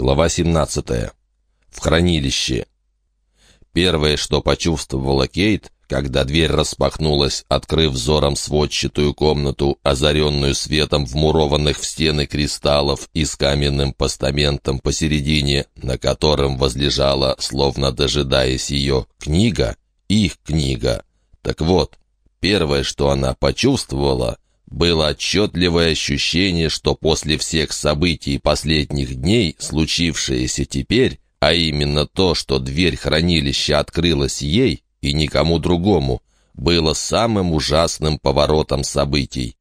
Глава 17. В хранилище. Первое, что почувствовала Кейт, когда дверь распахнулась, открыв взором сводчатую комнату, озаренную светом вмурованных в стены кристаллов и с каменным постаментом посередине, на котором возлежала, словно дожидаясь ее, книга, их книга. Так вот, первое, что она почувствовала — было отчетливое ощущение, что после всех событий последних дней, случившееся теперь, а именно то, что дверь хранилища открылась ей и никому другому, было самым ужасным поворотом событий.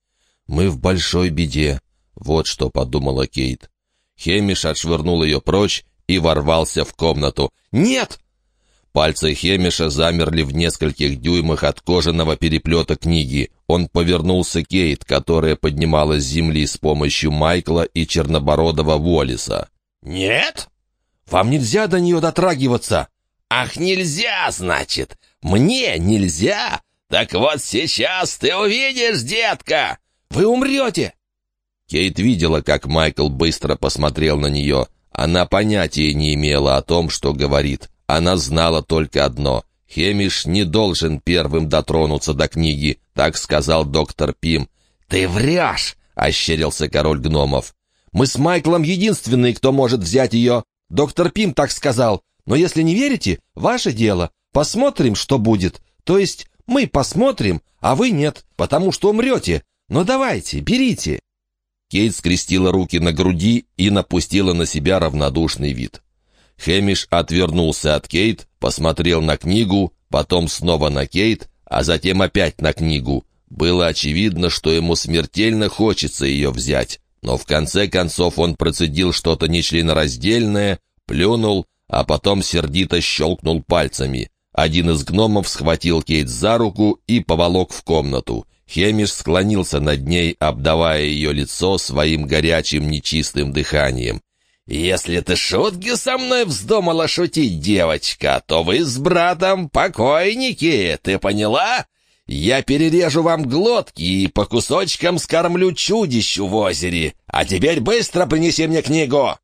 «Мы в большой беде», — вот что подумала Кейт. Хемиш отшвырнул ее прочь и ворвался в комнату. «Нет!» Пальцы Хемиша замерли в нескольких дюймах от кожаного переплета книги. Он повернулся Кейт, которая поднималась с земли с помощью Майкла и чернобородого Уоллиса. «Нет? Вам нельзя до нее дотрагиваться!» «Ах, нельзя, значит! Мне нельзя! Так вот сейчас ты увидишь, детка! Вы умрете!» Кейт видела, как Майкл быстро посмотрел на нее. Она понятия не имела о том, что говорит. Она знала только одно. Хемиш не должен первым дотронуться до книги, так сказал доктор Пим. «Ты врешь!» — ощерился король гномов. «Мы с Майклом единственные, кто может взять ее. Доктор Пим так сказал. Но если не верите, ваше дело. Посмотрим, что будет. То есть мы посмотрим, а вы нет, потому что умрете. Но давайте, берите». Кейт скрестила руки на груди и напустила на себя равнодушный вид. Хэмиш отвернулся от Кейт, посмотрел на книгу, потом снова на Кейт, а затем опять на книгу. Было очевидно, что ему смертельно хочется ее взять, но в конце концов он процедил что-то нечленораздельное, плюнул, а потом сердито щелкнул пальцами. Один из гномов схватил Кейт за руку и поволок в комнату. Хемиш склонился над ней, обдавая ее лицо своим горячим нечистым дыханием. «Если ты шутки со мной вздумала шутить, девочка, то вы с братом покойники, ты поняла? Я перережу вам глотки и по кусочкам скормлю чудищу в озере. А теперь быстро принеси мне книгу!»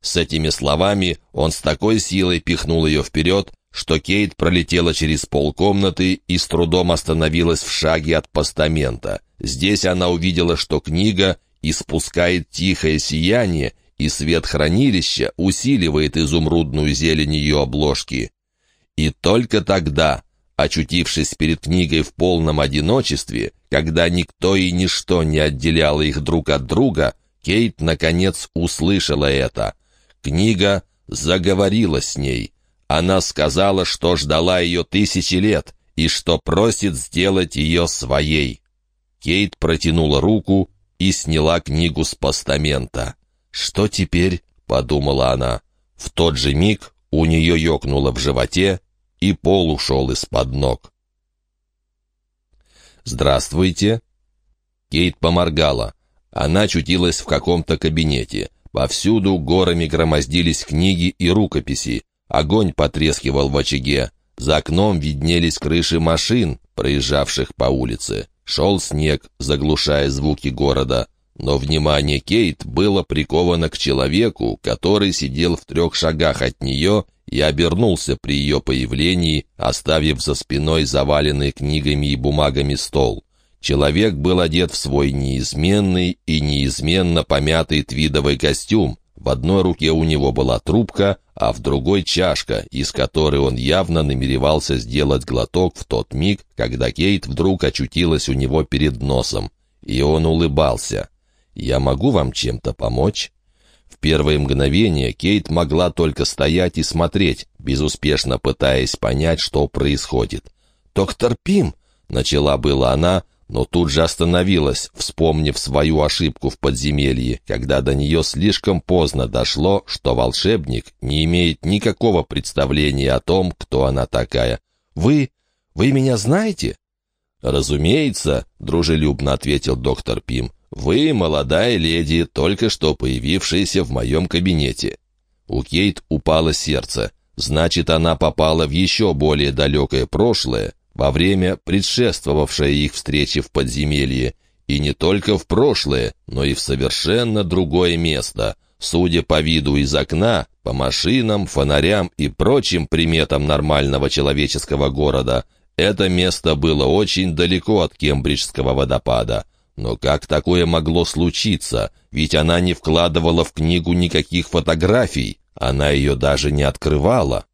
С этими словами он с такой силой пихнул ее вперед, что Кейт пролетела через полкомнаты и с трудом остановилась в шаге от постамента. Здесь она увидела, что книга испускает тихое сияние, и свет хранилища усиливает изумрудную зелень ее обложки. И только тогда, очутившись перед книгой в полном одиночестве, когда никто и ничто не отделяло их друг от друга, Кейт, наконец, услышала это. Книга заговорила с ней. Она сказала, что ждала ее тысячи лет и что просит сделать ее своей. Кейт протянула руку и сняла книгу с постамента. «Что теперь?» — подумала она. В тот же миг у нее ёкнуло в животе, и пол ушел из-под ног. «Здравствуйте!» Кейт поморгала. Она чутилась в каком-то кабинете. Повсюду горами громоздились книги и рукописи. Огонь потрескивал в очаге. За окном виднелись крыши машин, проезжавших по улице. Шел снег, заглушая звуки города. Но внимание Кейт было приковано к человеку, который сидел в трех шагах от нее и обернулся при ее появлении, оставив за спиной заваленный книгами и бумагами стол. Человек был одет в свой неизменный и неизменно помятый твидовый костюм. В одной руке у него была трубка, а в другой чашка, из которой он явно намеревался сделать глоток в тот миг, когда Кейт вдруг очутилась у него перед носом. И он улыбался. «Я могу вам чем-то помочь?» В первые мгновения Кейт могла только стоять и смотреть, безуспешно пытаясь понять, что происходит. «Доктор Пим!» — начала была она, но тут же остановилась, вспомнив свою ошибку в подземелье, когда до нее слишком поздно дошло, что волшебник не имеет никакого представления о том, кто она такая. «Вы... вы меня знаете?» «Разумеется», — дружелюбно ответил доктор Пим. «Вы, молодая леди, только что появившаяся в моем кабинете». У Кейт упало сердце. Значит, она попала в еще более далекое прошлое, во время предшествовавшей их встречи в подземелье, и не только в прошлое, но и в совершенно другое место. Судя по виду из окна, по машинам, фонарям и прочим приметам нормального человеческого города, это место было очень далеко от Кембриджского водопада. Но как такое могло случиться? Ведь она не вкладывала в книгу никаких фотографий, она ее даже не открывала.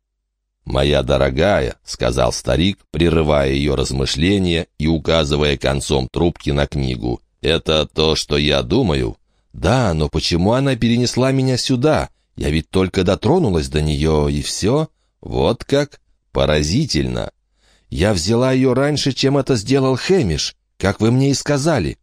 «Моя дорогая», — сказал старик, прерывая ее размышления и указывая концом трубки на книгу, — «это то, что я думаю?» «Да, но почему она перенесла меня сюда? Я ведь только дотронулась до нее, и все. Вот как? Поразительно. Я взяла ее раньше, чем это сделал Хэмиш, как вы мне и сказали».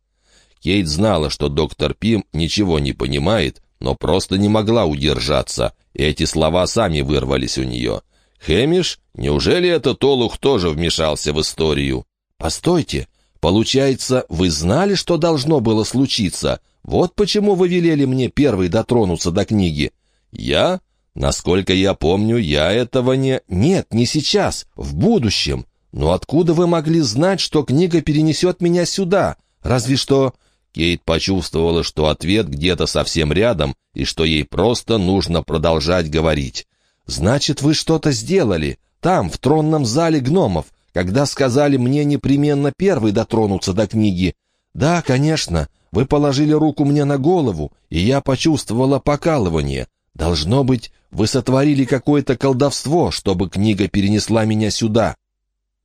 Кейт знала, что доктор Пим ничего не понимает, но просто не могла удержаться, эти слова сами вырвались у нее. «Хэмиш? Неужели этот олух тоже вмешался в историю?» «Постойте, получается, вы знали, что должно было случиться? Вот почему вы велели мне первый дотронуться до книги». «Я? Насколько я помню, я этого не...» «Нет, не сейчас, в будущем. Но откуда вы могли знать, что книга перенесет меня сюда? Разве что...» Кейт почувствовала, что ответ где-то совсем рядом и что ей просто нужно продолжать говорить. «Значит, вы что-то сделали, там, в тронном зале гномов, когда сказали мне непременно первый дотронуться до книги. Да, конечно, вы положили руку мне на голову, и я почувствовала покалывание. Должно быть, вы сотворили какое-то колдовство, чтобы книга перенесла меня сюда».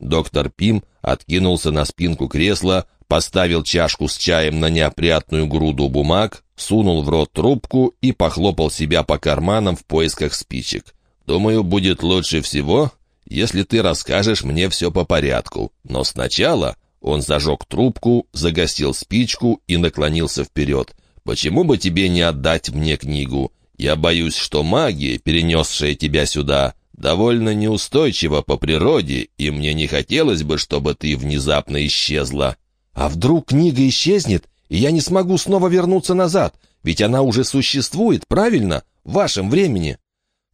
Доктор Пим откинулся на спинку кресла, поставил чашку с чаем на неопрятную груду бумаг, сунул в рот трубку и похлопал себя по карманам в поисках спичек. Думаю, будет лучше всего, если ты расскажешь мне все по порядку. Но сначала он зажег трубку, загасил спичку и наклонился вперед. Почему бы тебе не отдать мне книгу? Я боюсь, что магия, перенесшая тебя сюда, довольно неустойчива по природе, и мне не хотелось бы, чтобы ты внезапно исчезла. А вдруг книга исчезнет, и я не смогу снова вернуться назад? Ведь она уже существует, правильно? В вашем времени.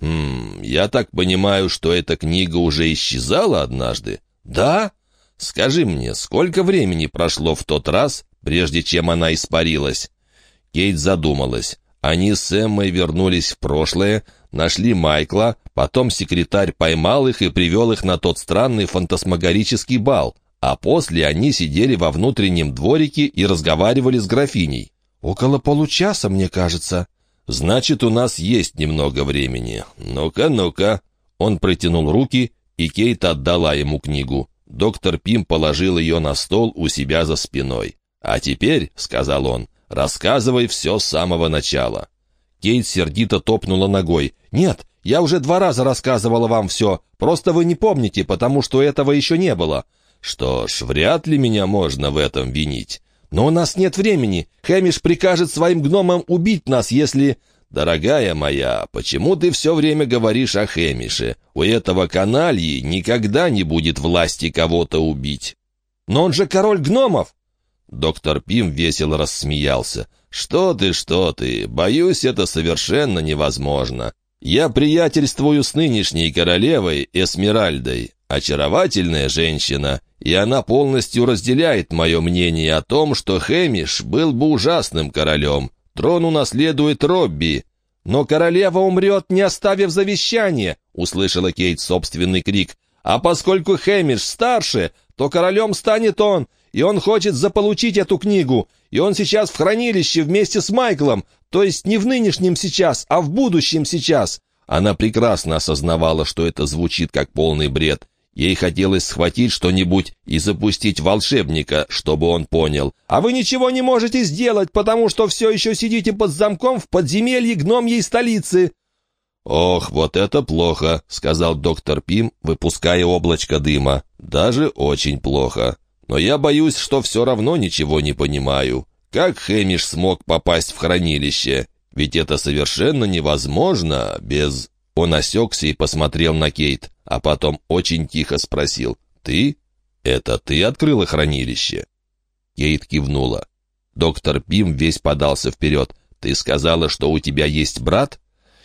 «Хм, я так понимаю, что эта книга уже исчезала однажды?» «Да?» «Скажи мне, сколько времени прошло в тот раз, прежде чем она испарилась?» Кейт задумалась. Они с Эммой вернулись в прошлое, нашли Майкла, потом секретарь поймал их и привел их на тот странный фантасмагорический бал, а после они сидели во внутреннем дворике и разговаривали с графиней. «Около получаса, мне кажется». «Значит, у нас есть немного времени. Ну-ка, ну-ка». Он протянул руки, и Кейт отдала ему книгу. Доктор Пим положил ее на стол у себя за спиной. «А теперь», — сказал он, — «рассказывай все с самого начала». Кейт сердито топнула ногой. «Нет, я уже два раза рассказывала вам все. Просто вы не помните, потому что этого еще не было». «Что ж, вряд ли меня можно в этом винить. «Но у нас нет времени. Хэмиш прикажет своим гномам убить нас, если...» «Дорогая моя, почему ты все время говоришь о Хэмише? У этого канальи никогда не будет власти кого-то убить». «Но он же король гномов!» Доктор Пим весело рассмеялся. «Что ты, что ты? Боюсь, это совершенно невозможно. Я приятельствую с нынешней королевой Эсмеральдой. Очаровательная женщина, и она полностью разделяет мое мнение о том, что Хэмиш был бы ужасным королем. Трон унаследует Робби. «Но королева умрет, не оставив завещание!» — услышала Кейт собственный крик. «А поскольку Хэмиш старше, то королем станет он, и он хочет заполучить эту книгу, и он сейчас в хранилище вместе с Майклом, то есть не в нынешнем сейчас, а в будущем сейчас». Она прекрасно осознавала, что это звучит как полный бред, Ей хотелось схватить что-нибудь и запустить волшебника, чтобы он понял. «А вы ничего не можете сделать, потому что все еще сидите под замком в подземелье гномьей столицы!» «Ох, вот это плохо», — сказал доктор Пим, выпуская облачко дыма. «Даже очень плохо. Но я боюсь, что все равно ничего не понимаю. Как Хэмиш смог попасть в хранилище? Ведь это совершенно невозможно без...» Он осекся и посмотрел на Кейт а потом очень тихо спросил «Ты? Это ты открыла хранилище?» Кейт кивнула. Доктор Пим весь подался вперед. «Ты сказала, что у тебя есть брат?»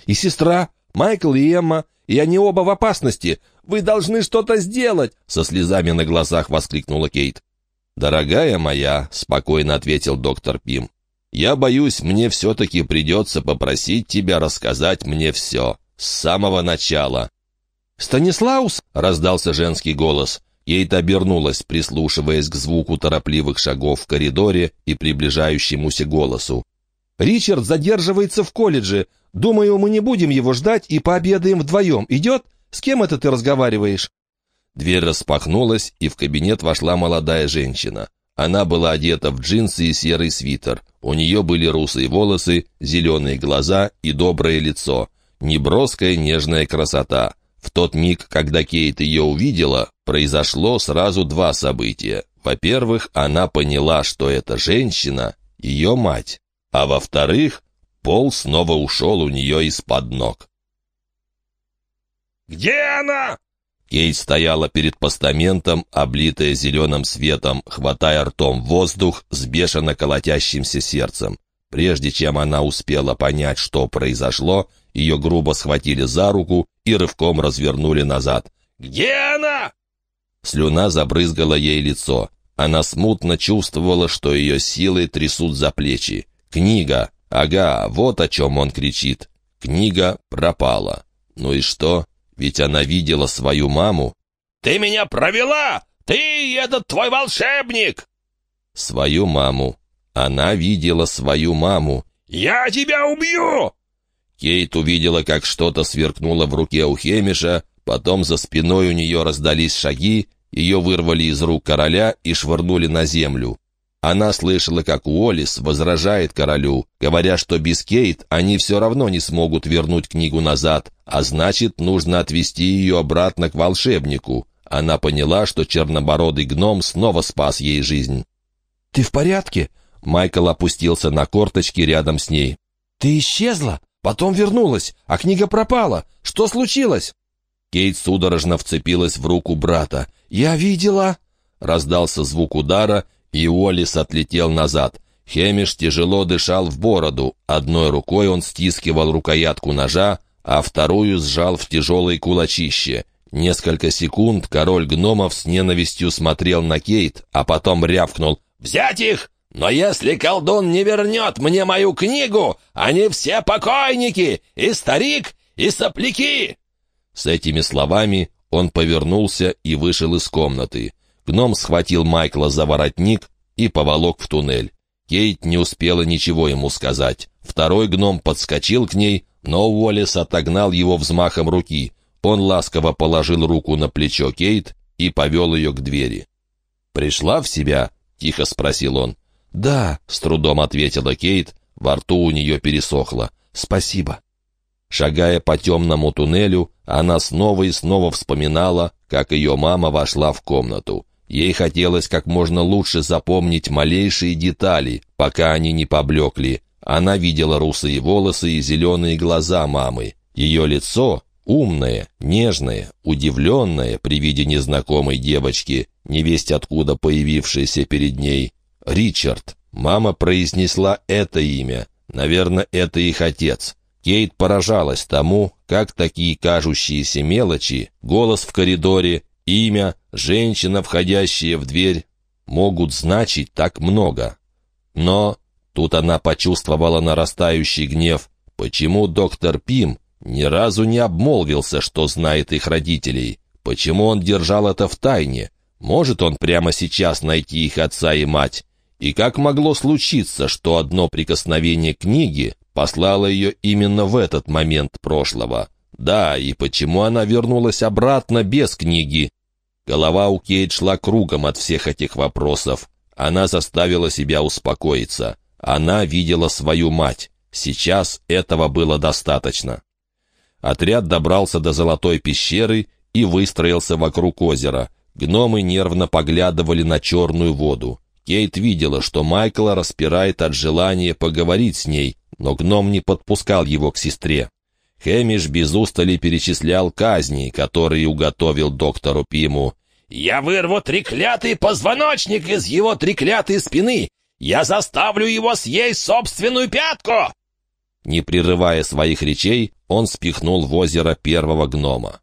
«И сестра, Майкл и Эмма, и они оба в опасности. Вы должны что-то сделать!» Со слезами на глазах воскликнула Кейт. «Дорогая моя», — спокойно ответил доктор Пим, Я боюсь, мне все-таки придется попросить тебя рассказать мне все, с самого начала». «Станислаус?» — раздался женский голос. Кейт обернулась, прислушиваясь к звуку торопливых шагов в коридоре и приближающемуся голосу. «Ричард задерживается в колледже. Думаю, мы не будем его ждать и пообедаем вдвоем. Идет? С кем это ты разговариваешь?» Дверь распахнулась, и в кабинет вошла молодая женщина. Она была одета в джинсы и серый свитер. У нее были русые волосы, зеленые глаза и доброе лицо. Неброская нежная красота. В тот миг, когда Кейт ее увидела, произошло сразу два события. Во-первых, она поняла, что эта женщина — ее мать. А во-вторых, пол снова ушел у нее из-под ног. «Где она?» Кейт стояла перед постаментом, облитая зеленым светом, хватая ртом воздух с бешено колотящимся сердцем. Прежде чем она успела понять, что произошло, ее грубо схватили за руку и рывком развернули назад. «Где она?» Слюна забрызгала ей лицо. Она смутно чувствовала, что ее силы трясут за плечи. Книга. Ага, вот о чем он кричит. Книга пропала. Ну и что? Ведь она видела свою маму. «Ты меня провела! Ты этот твой волшебник!» Свою маму. Она видела свою маму. «Я тебя убью!» Кейт увидела, как что-то сверкнуло в руке у Хемиша, потом за спиной у нее раздались шаги, ее вырвали из рук короля и швырнули на землю. Она слышала, как Уоллес возражает королю, говоря, что без Кейт они все равно не смогут вернуть книгу назад, а значит, нужно отвести ее обратно к волшебнику. Она поняла, что чернобородый гном снова спас ей жизнь. «Ты в порядке?» Майкл опустился на корточки рядом с ней. «Ты исчезла? Потом вернулась, а книга пропала. Что случилось?» Кейт судорожно вцепилась в руку брата. «Я видела...» Раздался звук удара, и Уоллес отлетел назад. Хемиш тяжело дышал в бороду. Одной рукой он стискивал рукоятку ножа, а вторую сжал в тяжелое кулачище. Несколько секунд король гномов с ненавистью смотрел на Кейт, а потом рявкнул «Взять их! Но если колдун не вернет мне мою книгу, они все покойники, и старик, и сопляки!» С этими словами он повернулся и вышел из комнаты. Гном схватил Майкла за воротник и поволок в туннель. Кейт не успела ничего ему сказать. Второй гном подскочил к ней, но Уоллес отогнал его взмахом руки. Он ласково положил руку на плечо Кейт и повел ее к двери. «Пришла в себя?» — тихо спросил он. «Да», — с трудом ответила Кейт, во рту у нее пересохло. «Спасибо». Шагая по темному туннелю, она снова и снова вспоминала, как ее мама вошла в комнату. Ей хотелось как можно лучше запомнить малейшие детали, пока они не поблекли. Она видела русые волосы и зеленые глаза мамы. Ее лицо, умное, нежное, удивленное при виде незнакомой девочки, невесть откуда появившейся перед ней. «Ричард». Мама произнесла это имя. Наверное, это их отец. Кейт поражалась тому, как такие кажущиеся мелочи, голос в коридоре, имя, женщина, входящая в дверь, могут значить так много. Но тут она почувствовала нарастающий гнев. Почему доктор Пим ни разу не обмолвился, что знает их родителей? Почему он держал это в тайне? Может он прямо сейчас найти их отца и мать? И как могло случиться, что одно прикосновение книги послало ее именно в этот момент прошлого? Да, и почему она вернулась обратно без книги? Голова у Кейт шла кругом от всех этих вопросов. Она заставила себя успокоиться. Она видела свою мать. Сейчас этого было достаточно. Отряд добрался до Золотой пещеры и выстроился вокруг озера. Гномы нервно поглядывали на черную воду. Кейт видела, что Майкла распирает от желания поговорить с ней, но гном не подпускал его к сестре. Хэмиш без устали перечислял казни, которые уготовил доктору Пиму. «Я вырву треклятый позвоночник из его треклятой спины! Я заставлю его съесть собственную пятку!» Не прерывая своих речей, он спихнул в озеро первого гнома.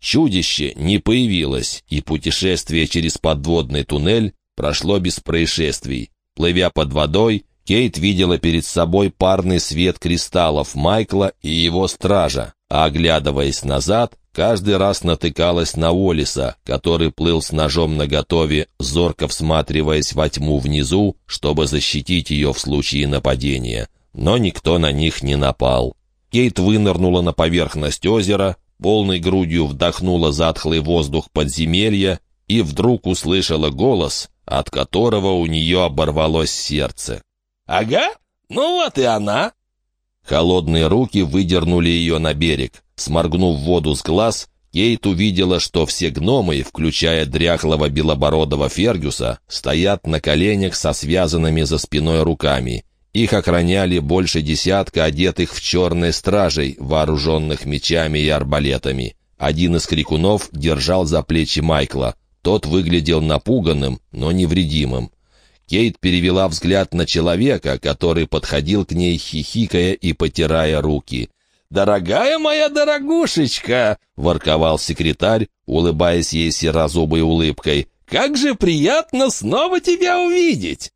Чудище не появилось, и путешествие через подводный туннель прошло без происшествий. Плывя под водой, Кейт видела перед собой парный свет кристаллов Майкла и его стража, а оглядываясь назад, каждый раз натыкалась на Олиса, который плыл с ножом наготове, зорко всматриваясь во тьму внизу, чтобы защитить ее в случае нападения. Но никто на них не напал. Кейт вынырнула на поверхность озера, полной грудью вдохнула затхлый воздух подземелья и вдруг услышала голос, от которого у нее оборвалось сердце. «Ага, ну вот и она!» Холодные руки выдернули ее на берег. Сморгнув воду с глаз, Кейт увидела, что все гномы, включая дряхлого белобородого Фергюса, стоят на коленях со связанными за спиной руками. Их охраняли больше десятка одетых в черные стражей, вооруженных мечами и арбалетами. Один из крикунов держал за плечи Майкла. Тот выглядел напуганным, но невредимым. Кейт перевела взгляд на человека, который подходил к ней, хихикая и потирая руки. «Дорогая моя дорогушечка!» — ворковал секретарь, улыбаясь ей серозубой улыбкой. «Как же приятно снова тебя увидеть!»